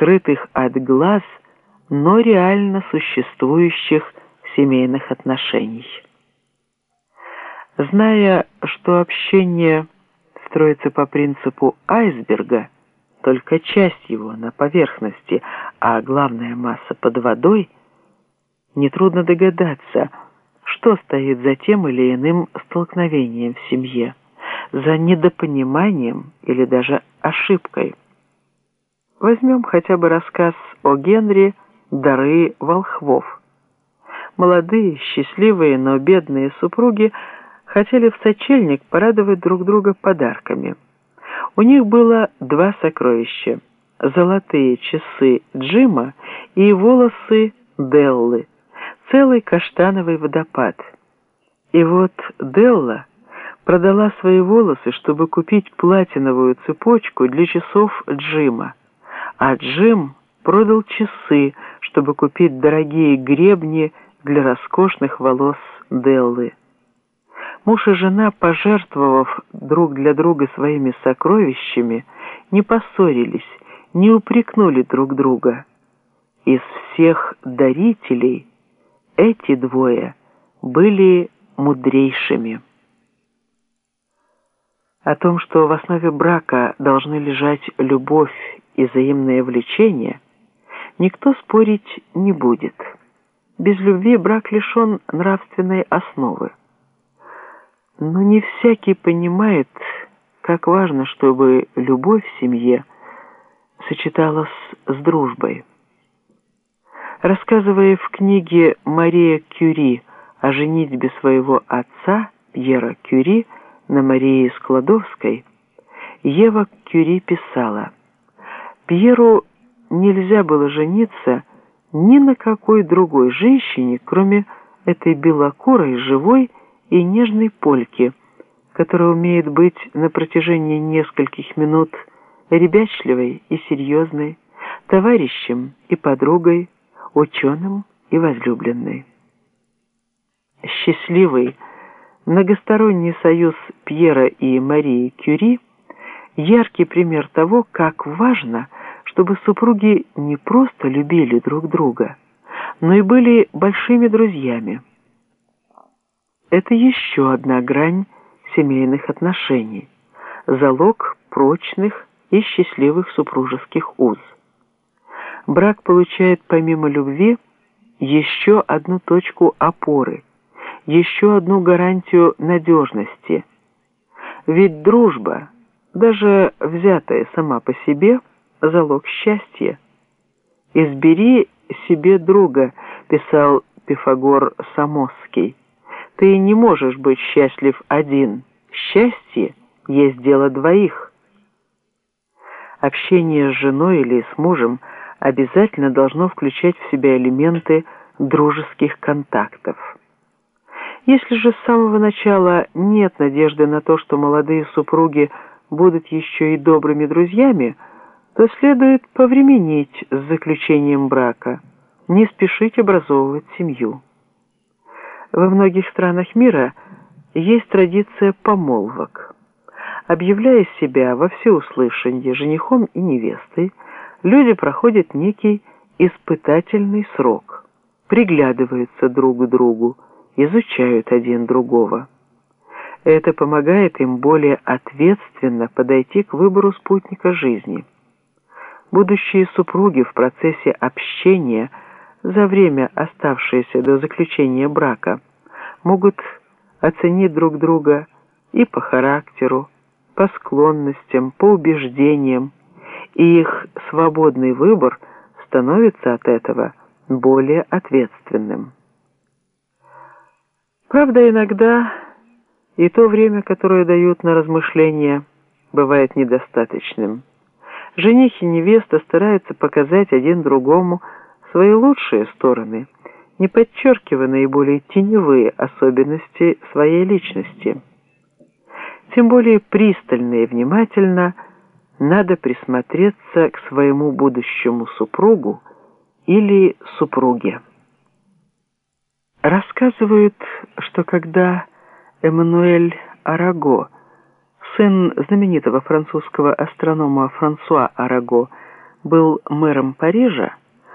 скрытых от глаз, но реально существующих семейных отношений. Зная, что общение строится по принципу айсберга, только часть его на поверхности, а главная масса под водой, нетрудно догадаться, что стоит за тем или иным столкновением в семье, за недопониманием или даже ошибкой. Возьмем хотя бы рассказ о Генри «Дары волхвов». Молодые, счастливые, но бедные супруги хотели в сочельник порадовать друг друга подарками. У них было два сокровища – золотые часы Джима и волосы Деллы, целый каштановый водопад. И вот Делла продала свои волосы, чтобы купить платиновую цепочку для часов Джима, а Джим продал часы, чтобы купить дорогие гребни для роскошных волос Деллы. Муж и жена, пожертвовав друг для друга своими сокровищами, не поссорились, не упрекнули друг друга. Из всех дарителей эти двое были мудрейшими. О том, что в основе брака должны лежать любовь и взаимное влечение, никто спорить не будет. Без любви брак лишен нравственной основы. Но не всякий понимает, как важно, чтобы любовь в семье сочеталась с дружбой. Рассказывая в книге Мария Кюри о женитьбе своего отца Пьера Кюри на Марии Складовской, Ева Кюри писала, «Пьеру нельзя было жениться ни на какой другой женщине, кроме этой белокурой, живой и нежной польки, которая умеет быть на протяжении нескольких минут ребячливой и серьезной, товарищем и подругой, ученым и возлюбленной. Счастливый, многосторонний союз Пьера и Марии Кюри – яркий пример того, как важно, чтобы супруги не просто любили друг друга, но и были большими друзьями. Это еще одна грань семейных отношений, залог прочных и счастливых супружеских уз. Брак получает помимо любви еще одну точку опоры, еще одну гарантию надежности. Ведь дружба, даже взятая сама по себе, залог счастья. «Избери себе друга», – писал Пифагор Самосский. Ты не можешь быть счастлив один. Счастье есть дело двоих. Общение с женой или с мужем обязательно должно включать в себя элементы дружеских контактов. Если же с самого начала нет надежды на то, что молодые супруги будут еще и добрыми друзьями, то следует повременить с заключением брака, не спешить образовывать семью. Во многих странах мира есть традиция помолвок. Объявляя себя во всеуслышание женихом и невестой, люди проходят некий испытательный срок, приглядываются друг к другу, изучают один другого. Это помогает им более ответственно подойти к выбору спутника жизни. Будущие супруги в процессе общения – за время, оставшееся до заключения брака, могут оценить друг друга и по характеру, по склонностям, по убеждениям, и их свободный выбор становится от этого более ответственным. Правда, иногда и то время, которое дают на размышления, бывает недостаточным. Жених и невеста стараются показать один другому свои лучшие стороны, не подчеркивая наиболее теневые особенности своей личности. Тем более пристально и внимательно надо присмотреться к своему будущему супругу или супруге. Рассказывают, что когда Эммануэль Араго, сын знаменитого французского астронома Франсуа Араго, был мэром Парижа,